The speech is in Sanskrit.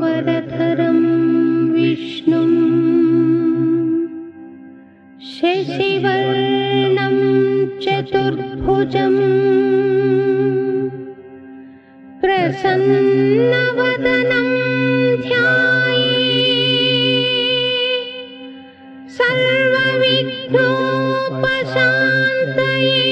वरधरं विष्णुम्। शशिवर्णं चतुर्भुजम्। प्रसन्नवदनं सर्वविघ्नोपशान्तये।